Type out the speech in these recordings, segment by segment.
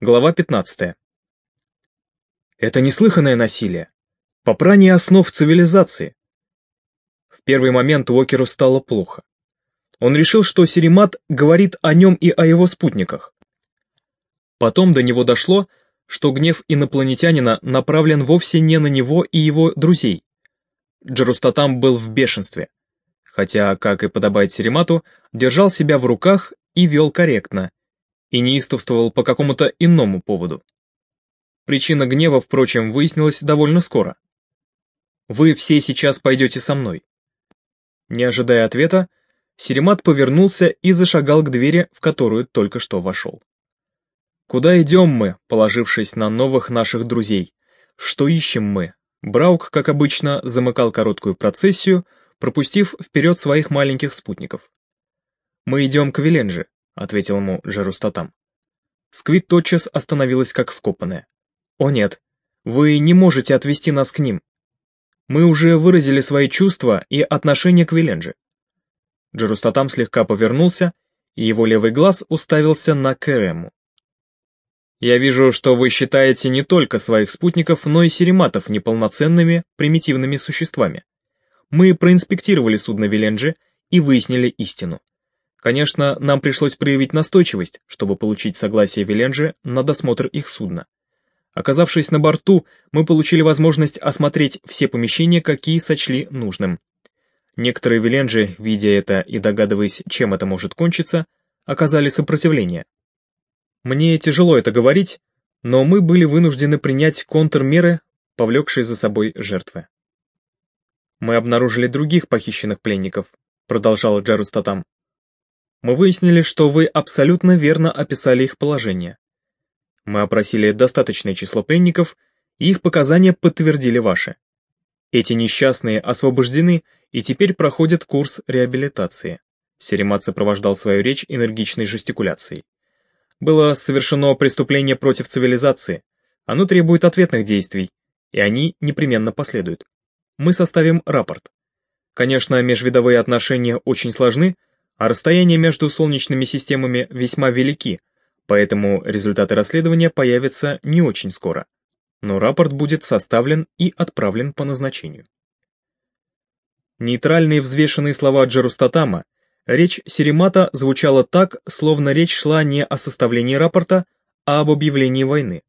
Глава 15. Это неслыханное насилие. Попрание основ цивилизации. В первый момент Уокеру стало плохо. Он решил, что Серемат говорит о нем и о его спутниках. Потом до него дошло, что гнев инопланетянина направлен вовсе не на него и его друзей. Джарустатам был в бешенстве, хотя, как и подобает Серемату, держал себя в руках и вел корректно, и неистовствовал по какому-то иному поводу. Причина гнева, впрочем, выяснилась довольно скоро. «Вы все сейчас пойдете со мной». Не ожидая ответа, Серемат повернулся и зашагал к двери, в которую только что вошел. «Куда идем мы, положившись на новых наших друзей? Что ищем мы?» Браук, как обычно, замыкал короткую процессию, пропустив вперед своих маленьких спутников. «Мы идем к Веленже», ответил ему Джерустатам. Сквит тотчас остановилась как вкопанная. «О нет, вы не можете отвести нас к ним. Мы уже выразили свои чувства и отношение к Виленже». Джерустатам слегка повернулся, и его левый глаз уставился на Керему. «Я вижу, что вы считаете не только своих спутников, но и серематов неполноценными, примитивными существами. Мы проинспектировали судно Виленджи и выяснили истину. Конечно, нам пришлось проявить настойчивость, чтобы получить согласие Виленджи на досмотр их судна. Оказавшись на борту, мы получили возможность осмотреть все помещения, какие сочли нужным. Некоторые Виленджи, видя это и догадываясь, чем это может кончиться, оказали сопротивление. Мне тяжело это говорить, но мы были вынуждены принять контрмеры, повлекшие за собой жертвы. «Мы обнаружили других похищенных пленников», продолжал Джарустатам. Мы выяснили, что вы абсолютно верно описали их положение. Мы опросили достаточное число пленников, и их показания подтвердили ваши. Эти несчастные освобождены и теперь проходят курс реабилитации. Серемат сопровождал свою речь энергичной жестикуляцией. Было совершено преступление против цивилизации. Оно требует ответных действий, и они непременно последуют. Мы составим рапорт. Конечно, межвидовые отношения очень сложны, а расстояния между солнечными системами весьма велики, поэтому результаты расследования появятся не очень скоро. Но рапорт будет составлен и отправлен по назначению. Нейтральные взвешенные слова Джарустатама, речь Серемата звучала так, словно речь шла не о составлении рапорта, а об объявлении войны.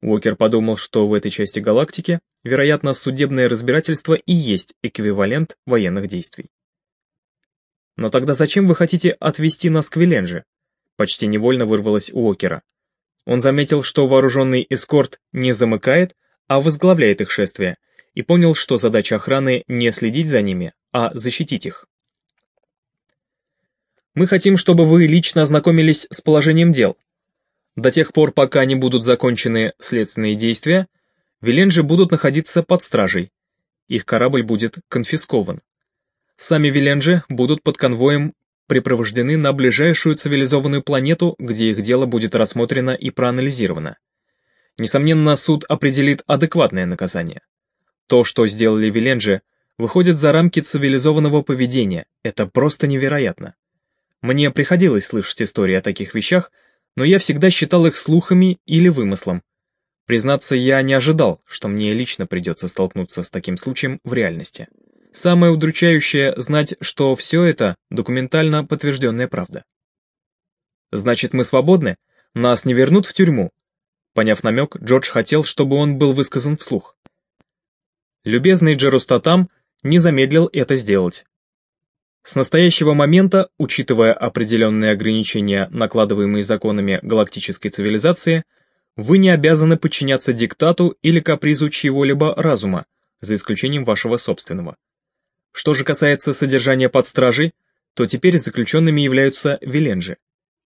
Уокер подумал, что в этой части галактики, вероятно, судебное разбирательство и есть эквивалент военных действий. «Но тогда зачем вы хотите отвести нас к Виленже?» Почти невольно вырвалось у Окера. Он заметил, что вооруженный эскорт не замыкает, а возглавляет их шествие, и понял, что задача охраны не следить за ними, а защитить их. «Мы хотим, чтобы вы лично ознакомились с положением дел. До тех пор, пока не будут закончены следственные действия, Виленджи будут находиться под стражей. Их корабль будет конфискован. Сами Виленджи будут под конвоем припровождены на ближайшую цивилизованную планету, где их дело будет рассмотрено и проанализировано. Несомненно, суд определит адекватное наказание. То, что сделали Виленджи, выходит за рамки цивилизованного поведения, это просто невероятно. Мне приходилось слышать истории о таких вещах, но я всегда считал их слухами или вымыслом. Признаться, я не ожидал, что мне лично придется столкнуться с таким случаем в реальности. Самое удручающее знать, что все это документально подтвержденная правда. Значит, мы свободны? Нас не вернут в тюрьму? Поняв намек, Джордж хотел, чтобы он был высказан вслух. Любезный Джерустатам не замедлил это сделать. С настоящего момента, учитывая определенные ограничения, накладываемые законами галактической цивилизации, вы не обязаны подчиняться диктату или капризу чьего-либо разума, за исключением вашего собственного. Что же касается содержания под стражей, то теперь заключенными являются Виленджи.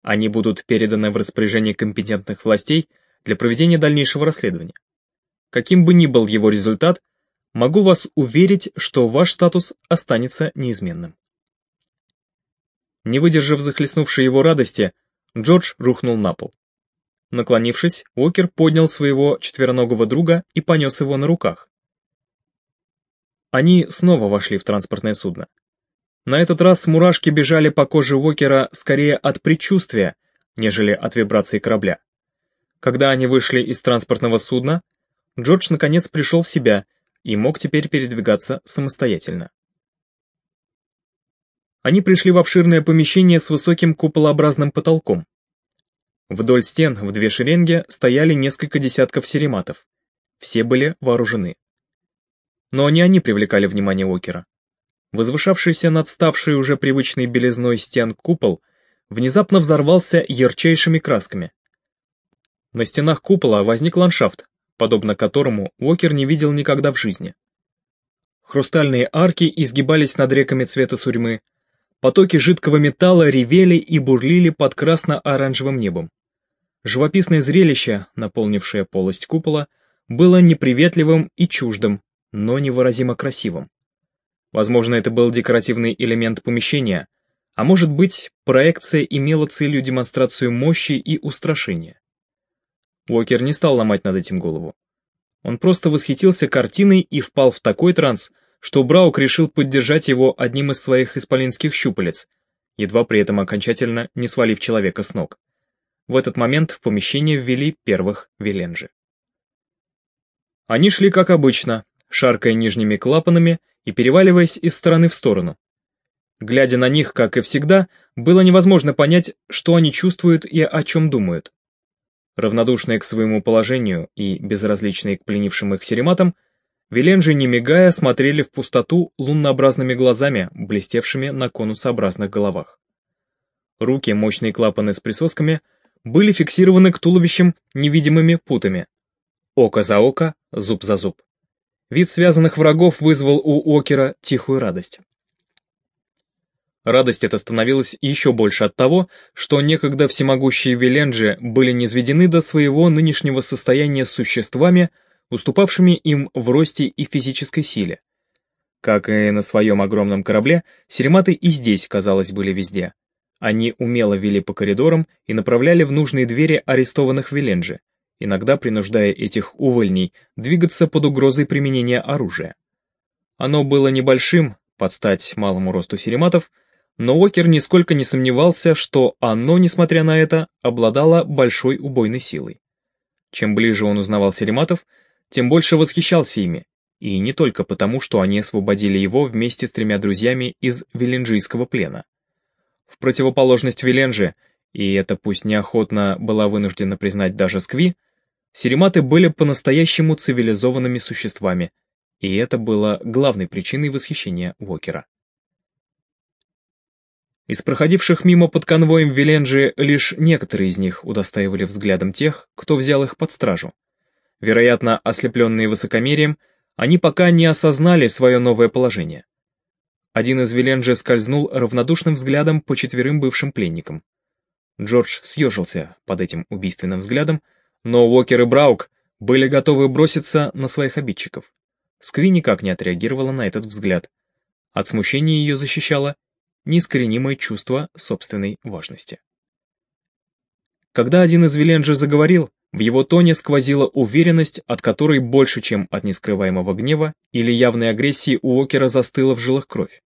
Они будут переданы в распоряжение компетентных властей для проведения дальнейшего расследования. Каким бы ни был его результат, могу вас уверить, что ваш статус останется неизменным. Не выдержав захлестнувшей его радости, Джордж рухнул на пол. Наклонившись, Уокер поднял своего четвероногого друга и понес его на руках, они снова вошли в транспортное судно. На этот раз мурашки бежали по коже Уокера скорее от предчувствия, нежели от вибрации корабля. Когда они вышли из транспортного судна, Джордж наконец пришел в себя и мог теперь передвигаться самостоятельно. Они пришли в обширное помещение с высоким куполообразным потолком. Вдоль стен в две шеренги стояли несколько десятков серематов. Все были вооружены. Но не они привлекали внимание Уокера. Возвышавшийся над ставшей уже привычной белизной стен купол внезапно взорвался ярчайшими красками. На стенах купола возник ландшафт, подобно которому Уокер не видел никогда в жизни. Хрустальные арки изгибались над реками цвета сурьмы, потоки жидкого металла ревели и бурлили под красно-оранжевым небом. Живописное зрелище, наполнившее полость купола, было неприветливым и чуждым, но невыразимо красивым. Возможно, это был декоративный элемент помещения, а может быть, проекция имела целью демонстрацию мощи и устрашения. Уокер не стал ломать над этим голову. Он просто восхитился картиной и впал в такой транс, что Браук решил поддержать его одним из своих исполинских щупалец, едва при этом окончательно не свалив человека с ног. В этот момент в помещение ввели первых Виленджи. Они шли как обычно, шаркая нижними клапанами и переваливаясь из стороны в сторону. Глядя на них, как и всегда, было невозможно понять, что они чувствуют и о чем думают. Равнодушные к своему положению и безразличные к пленившим их серематам, Виленджи, не мигая, смотрели в пустоту луннообразными глазами, блестевшими на конусообразных головах. Руки, мощные клапаны с присосками, были фиксированы к туловищам невидимыми путами. Око за око, зуб за зуб. Вид связанных врагов вызвал у Окера тихую радость. Радость эта становилась еще больше от того, что некогда всемогущие Виленджи были низведены до своего нынешнего состояния существами, уступавшими им в росте и физической силе. Как и на своем огромном корабле, серематы и здесь, казалось, были везде. Они умело вели по коридорам и направляли в нужные двери арестованных Виленджи, иногда принуждая этих увольней двигаться под угрозой применения оружия. Оно было небольшим, под стать малому росту серематов, но Уокер нисколько не сомневался, что оно, несмотря на это, обладало большой убойной силой. Чем ближе он узнавал серематов, тем больше восхищался ими, и не только потому, что они освободили его вместе с тремя друзьями из Виленджийского плена. В противоположность Виленже, и это пусть неохотно была вынуждена признать даже Скви, Серематы были по-настоящему цивилизованными существами, и это было главной причиной восхищения Уокера. Из проходивших мимо под конвоем Виленджи лишь некоторые из них удостаивали взглядом тех, кто взял их под стражу. Вероятно, ослепленные высокомерием, они пока не осознали свое новое положение. Один из Виленджи скользнул равнодушным взглядом по четверым бывшим пленникам. Джордж съежился под этим убийственным взглядом, но Уокер и Браук были готовы броситься на своих обидчиков. Скви никак не отреагировала на этот взгляд. От смущения ее защищало неискоренимое чувство собственной важности. Когда один из Виленджи заговорил, в его тоне сквозила уверенность, от которой больше, чем от нескрываемого гнева или явной агрессии у Окера застыла в жилах кровь.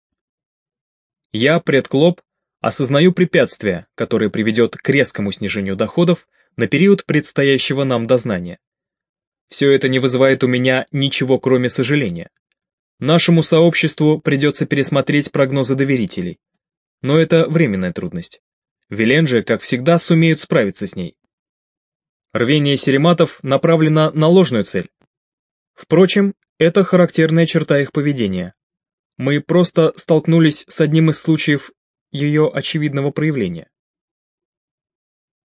«Я, предклоп, осознаю препятствие, которое приведет к резкому снижению доходов на период предстоящего нам дознания. Все это не вызывает у меня ничего, кроме сожаления. Нашему сообществу придется пересмотреть прогнозы доверителей. Но это временная трудность. Вилен же, как всегда, сумеют справиться с ней. Рвение серематов направлено на ложную цель. Впрочем, это характерная черта их поведения. Мы просто столкнулись с одним из случаев ее очевидного проявления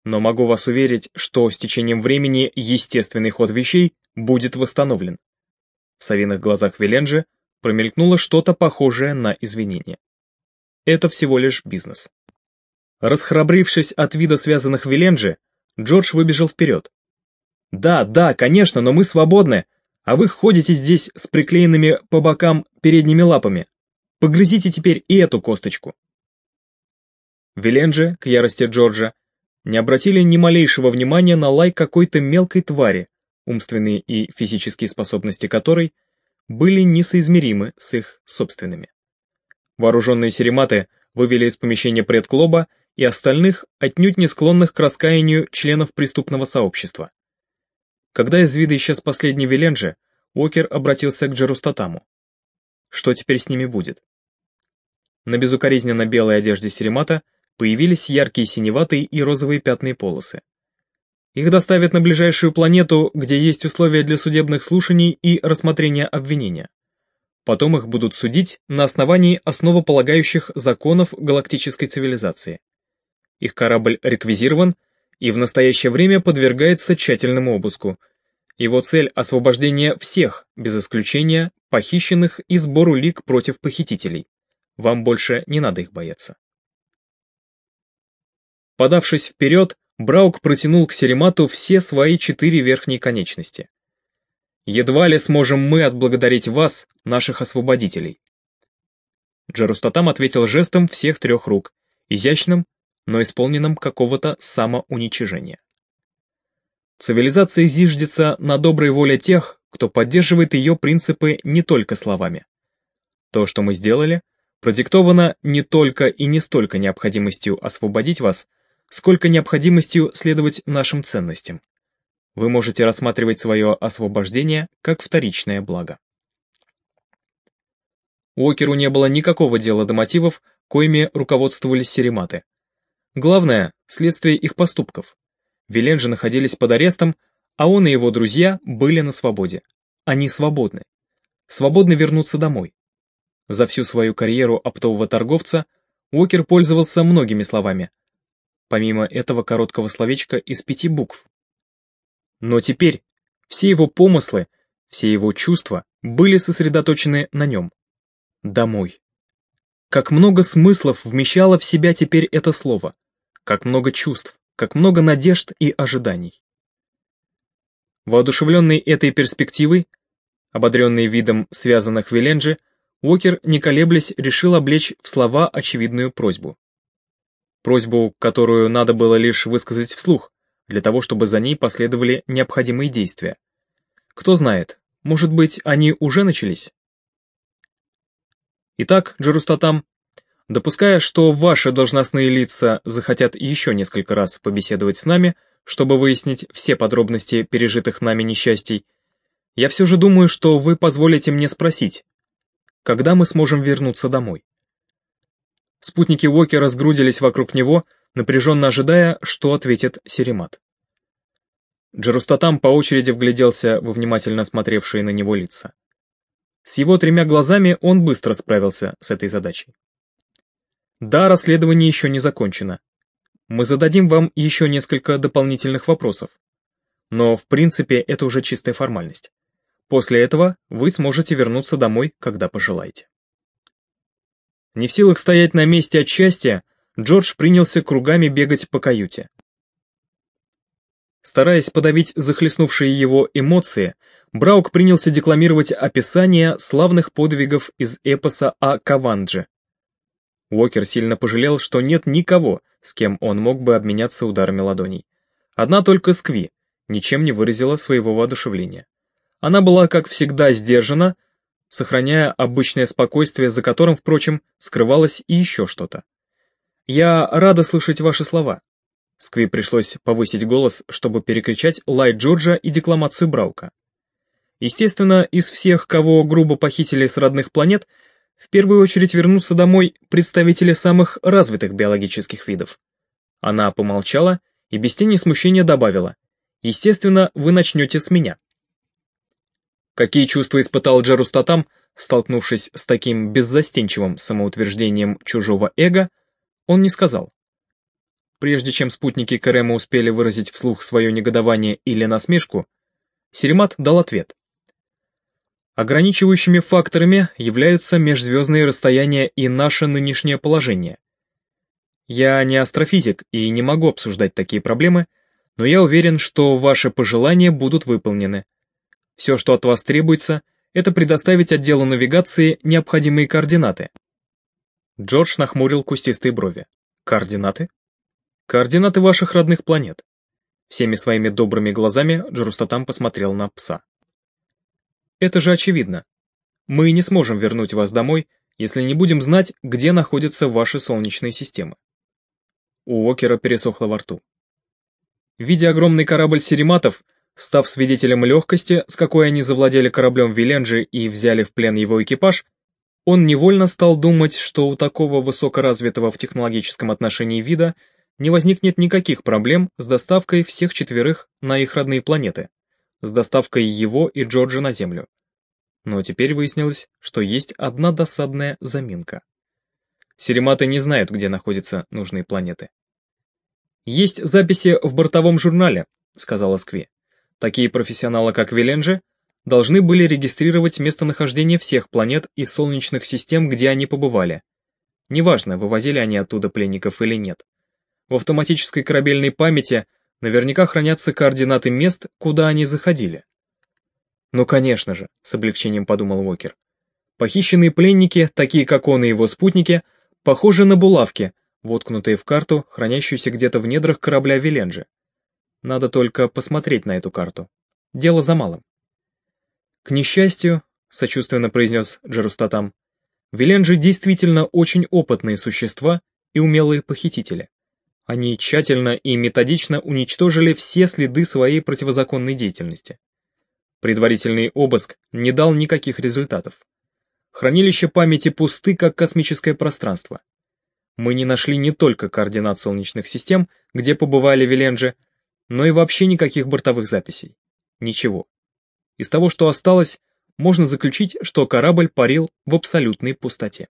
но могу вас уверить, что с течением времени естественный ход вещей будет восстановлен. В совиных глазах Виленджи промелькнуло что-то похожее на извинение. Это всего лишь бизнес. Расхрабрившись от вида связанных Виленджи, Джордж выбежал вперед. «Да, да, конечно, но мы свободны, а вы ходите здесь с приклеенными по бокам передними лапами. Погрызите теперь и эту косточку». Виленджи, к ярости Джорджа, не обратили ни малейшего внимания на лай какой-то мелкой твари, умственные и физические способности которой были несоизмеримы с их собственными. Вооруженные серематы вывели из помещения предклоба и остальных, отнюдь не склонных к раскаянию членов преступного сообщества. Когда из вида исчез последний Веленджи, Уокер обратился к Джерустатаму. Что теперь с ними будет? На безукоризненно белой одежде Серемата появились яркие синеватые и розовые пятные полосы. Их доставят на ближайшую планету, где есть условия для судебных слушаний и рассмотрения обвинения. Потом их будут судить на основании основополагающих законов галактической цивилизации. Их корабль реквизирован и в настоящее время подвергается тщательному обыску. Его цель – освобождение всех, без исключения, похищенных и сбор улик против похитителей. Вам больше не надо их бояться. Подавшись вперед, Браук протянул к Серемату все свои четыре верхние конечности. «Едва ли сможем мы отблагодарить вас, наших освободителей». Джарустатам ответил жестом всех трех рук, изящным, но исполненным какого-то самоуничижения. Цивилизация зиждется на доброй воле тех, кто поддерживает ее принципы не только словами. То, что мы сделали, продиктовано не только и не столько необходимостью освободить вас, сколько необходимостью следовать нашим ценностям. Вы можете рассматривать свое освобождение как вторичное благо. Уокеру не было никакого дела до мотивов, коими руководствовались серематы. Главное – следствие их поступков. Виленджи находились под арестом, а он и его друзья были на свободе. Они свободны. Свободны вернуться домой. За всю свою карьеру оптового торговца Уокер пользовался многими словами – помимо этого короткого словечка из пяти букв. Но теперь все его помыслы, все его чувства были сосредоточены на нем. Домой. Как много смыслов вмещало в себя теперь это слово, как много чувств, как много надежд и ожиданий. Воодушевленный этой перспективой, ободренный видом связанных Виленджи, Уокер, не колеблясь, решил облечь в слова очевидную просьбу просьбу, которую надо было лишь высказать вслух, для того, чтобы за ней последовали необходимые действия. Кто знает, может быть, они уже начались? Итак, Джерустатам, допуская, что ваши должностные лица захотят еще несколько раз побеседовать с нами, чтобы выяснить все подробности пережитых нами несчастий, я все же думаю, что вы позволите мне спросить, когда мы сможем вернуться домой? Спутники Уокера сгрудились вокруг него, напряженно ожидая, что ответит Серемат. Джерустатам по очереди вгляделся во внимательно смотревшие на него лица. С его тремя глазами он быстро справился с этой задачей. Да, расследование еще не закончено. Мы зададим вам еще несколько дополнительных вопросов. Но, в принципе, это уже чистая формальность. После этого вы сможете вернуться домой, когда пожелаете. Не в силах стоять на месте от счастья, Джордж принялся кругами бегать по каюте. Стараясь подавить захлестнувшие его эмоции, Браук принялся декламировать описание славных подвигов из эпоса о Кавандже. Уокер сильно пожалел, что нет никого, с кем он мог бы обменяться ударами ладоней. Одна только Скви ничем не выразила своего воодушевления. Она была, как всегда, сдержана, сохраняя обычное спокойствие, за которым, впрочем, скрывалось и еще что-то. «Я рада слышать ваши слова». Скви пришлось повысить голос, чтобы перекричать лай Джорджа и декламацию Браука. Естественно, из всех, кого грубо похитили с родных планет, в первую очередь вернутся домой представители самых развитых биологических видов. Она помолчала и без тени смущения добавила, «Естественно, вы начнете с меня». Какие чувства испытал Джарустатам, столкнувшись с таким беззастенчивым самоутверждением чужого эго, он не сказал. Прежде чем спутники Карема успели выразить вслух свое негодование или насмешку, Серемат дал ответ. Ограничивающими факторами являются межзвездные расстояния и наше нынешнее положение. Я не астрофизик и не могу обсуждать такие проблемы, но я уверен, что ваши пожелания будут выполнены, все, что от вас требуется, это предоставить отделу навигации необходимые координаты. Джордж нахмурил кустистые брови. Координаты? Координаты ваших родных планет. Всеми своими добрыми глазами Джарустатам посмотрел на пса. Это же очевидно. Мы не сможем вернуть вас домой, если не будем знать, где находятся ваши солнечные системы. У Окера пересохло во рту. Видя огромный корабль серематов, став свидетелем легкости, с какой они завладели кораблем Виленджи и взяли в плен его экипаж, он невольно стал думать, что у такого высокоразвитого в технологическом отношении вида не возникнет никаких проблем с доставкой всех четверых на их родные планеты, с доставкой его и Джорджа на Землю. Но теперь выяснилось, что есть одна досадная заминка. Серематы не знают, где находятся нужные планеты. «Есть записи в бортовом журнале», — сказала Скви. «Такие профессионалы, как Виленджи, должны были регистрировать местонахождение всех планет и солнечных систем, где они побывали. Неважно, вывозили они оттуда пленников или нет. В автоматической корабельной памяти наверняка хранятся координаты мест, куда они заходили. Ну, конечно же, с облегчением подумал Уокер. Похищенные пленники, такие как он и его спутники, похожи на булавки, воткнутые в карту, хранящуюся где-то в недрах корабля Виленджи. Надо только посмотреть на эту карту. Дело за малым. К несчастью, сочувственно произнес Джерустатам, Виленджи действительно очень опытные существа и умелые похитители. Они тщательно и методично уничтожили все следы своей противозаконной деятельности. Предварительный обыск не дал никаких результатов. Хранилища памяти пусты, как космическое пространство мы не нашли не только координат солнечных систем, где побывали Виленджи, но и вообще никаких бортовых записей. Ничего. Из того, что осталось, можно заключить, что корабль парил в абсолютной пустоте.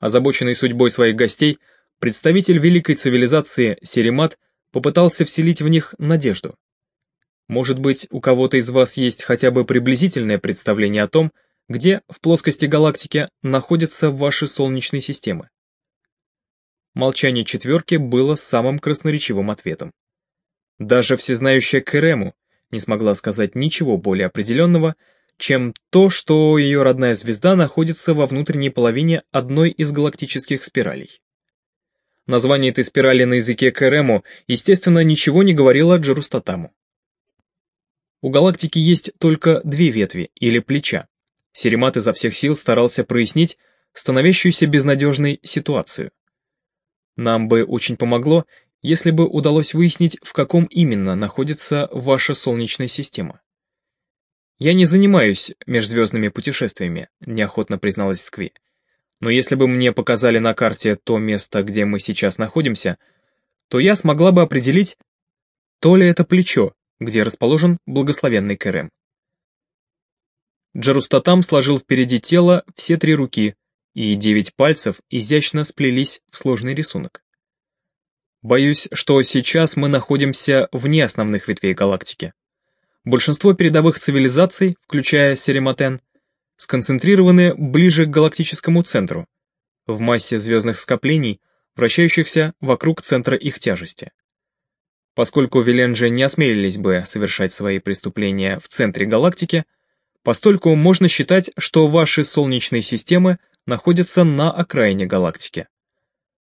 Озабоченный судьбой своих гостей, представитель великой цивилизации Серемат попытался вселить в них надежду. Может быть, у кого-то из вас есть хотя бы приблизительное представление о том, где в плоскости галактики находятся ваши солнечные системы. Молчание четверки было самым красноречивым ответом. Даже всезнающая Керему не смогла сказать ничего более определенного, чем то, что ее родная звезда находится во внутренней половине одной из галактических спиралей. Название этой спирали на языке Керему, естественно, ничего не говорило Джерустатаму. У галактики есть только две ветви, или плеча, Серемат изо всех сил старался прояснить становящуюся безнадежной ситуацию. Нам бы очень помогло, если бы удалось выяснить, в каком именно находится ваша Солнечная система. «Я не занимаюсь межзвездными путешествиями», — неохотно призналась Скви. «Но если бы мне показали на карте то место, где мы сейчас находимся, то я смогла бы определить, то ли это плечо, где расположен благословенный Керем. Джарустатам сложил впереди тела все три руки, и девять пальцев изящно сплелись в сложный рисунок. Боюсь, что сейчас мы находимся вне основных ветвей галактики. Большинство передовых цивилизаций, включая Серематен, сконцентрированы ближе к галактическому центру, в массе звездных скоплений, вращающихся вокруг центра их тяжести. Поскольку Виленджи не осмелились бы совершать свои преступления в центре галактики, Постольку можно считать, что ваши солнечные системы находятся на окраине галактики.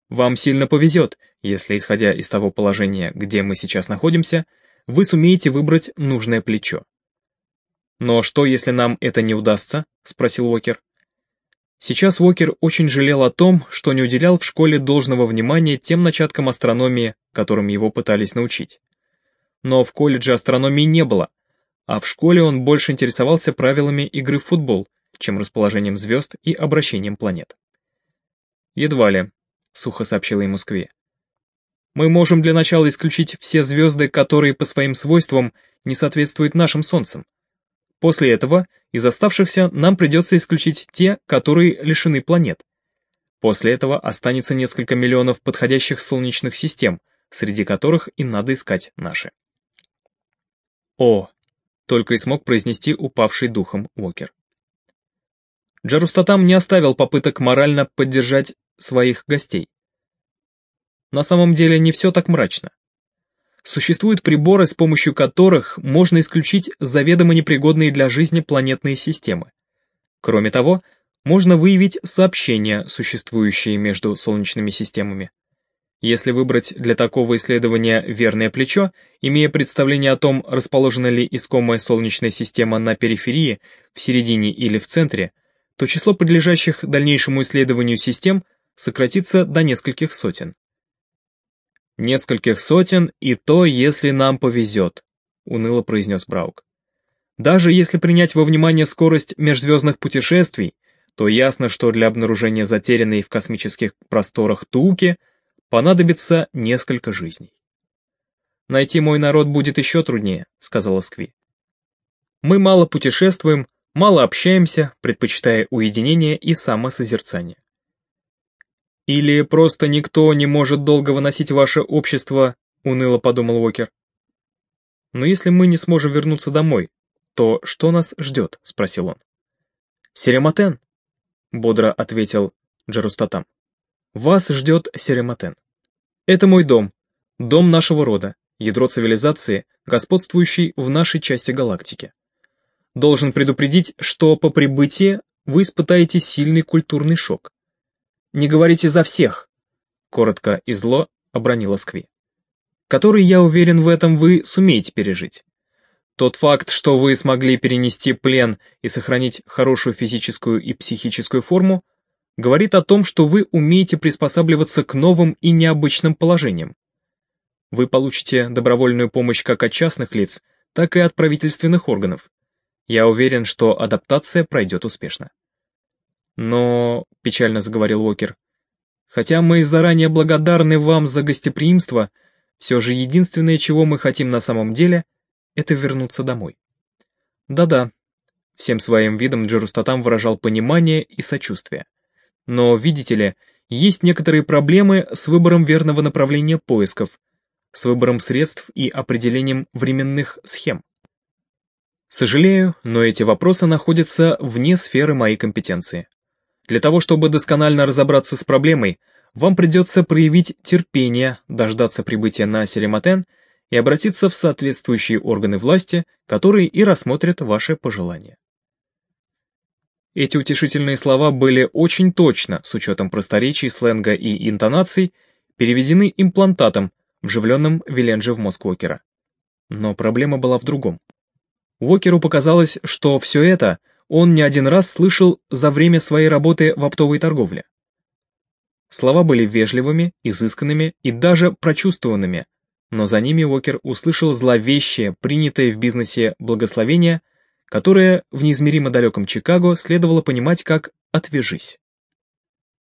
Вам сильно повезет, если, исходя из того положения, где мы сейчас находимся, вы сумеете выбрать нужное плечо. «Но что, если нам это не удастся?» — спросил Уокер. Сейчас Уокер очень жалел о том, что не уделял в школе должного внимания тем начаткам астрономии, которым его пытались научить. Но в колледже астрономии не было, а в школе он больше интересовался правилами игры в футбол, чем расположением звезд и обращением планет. «Едва ли», — сухо сообщила ему Скви. «Мы можем для начала исключить все звезды, которые по своим свойствам не соответствуют нашим Солнцам. После этого из оставшихся нам придется исключить те, которые лишены планет. После этого останется несколько миллионов подходящих солнечных систем, среди которых и надо искать наши. О, только и смог произнести упавший духом Уокер. Джарустатам не оставил попыток морально поддержать своих гостей. На самом деле не все так мрачно. Существуют приборы, с помощью которых можно исключить заведомо непригодные для жизни планетные системы. Кроме того, можно выявить сообщения, существующие между солнечными системами. Если выбрать для такого исследования верное плечо, имея представление о том, расположена ли искомая Солнечная система на периферии, в середине или в центре, то число подлежащих дальнейшему исследованию систем сократится до нескольких сотен. «Нескольких сотен, и то, если нам повезет», — уныло произнес Браук. «Даже если принять во внимание скорость межзвездных путешествий, то ясно, что для обнаружения затерянной в космических просторах Туки понадобится несколько жизней. «Найти мой народ будет еще труднее», — сказала Скви. «Мы мало путешествуем, мало общаемся, предпочитая уединение и самосозерцание. «Или просто никто не может долго выносить ваше общество», — уныло подумал Уокер. «Но если мы не сможем вернуться домой, то что нас ждет?» — спросил он. «Серематен», — бодро ответил Джарустатам. «Вас ждет Серематен. Это мой дом, дом нашего рода, ядро цивилизации, господствующей в нашей части галактики. Должен предупредить, что по прибытии вы испытаете сильный культурный шок. Не говорите за всех, коротко и зло обронила Скви. Который, я уверен, в этом вы сумеете пережить. Тот факт, что вы смогли перенести плен и сохранить хорошую физическую и психическую форму, говорит о том, что вы умеете приспосабливаться к новым и необычным положениям. Вы получите добровольную помощь как от частных лиц, так и от правительственных органов. Я уверен, что адаптация пройдет успешно. Но, печально заговорил Уокер, хотя мы заранее благодарны вам за гостеприимство, все же единственное, чего мы хотим на самом деле, это вернуться домой. Да-да, всем своим видом Джерустатам выражал понимание и сочувствие. Но, видите ли, есть некоторые проблемы с выбором верного направления поисков, с выбором средств и определением временных схем. Сожалею, но эти вопросы находятся вне сферы моей компетенции. Для того, чтобы досконально разобраться с проблемой, вам придется проявить терпение, дождаться прибытия на Селематен и обратиться в соответствующие органы власти, которые и рассмотрят ваши пожелания. Эти утешительные слова были очень точно, с учетом просторечий, сленга и интонаций, переведены имплантатом, вживленным Виленджи в мозг Уокера. Но проблема была в другом. Уокеру показалось, что все это он не один раз слышал за время своей работы в оптовой торговле. Слова были вежливыми, изысканными и даже прочувствованными, но за ними Уокер услышал зловещее, принятое в бизнесе благословение, которое в неизмеримо далеком Чикаго следовало понимать как «отвяжись».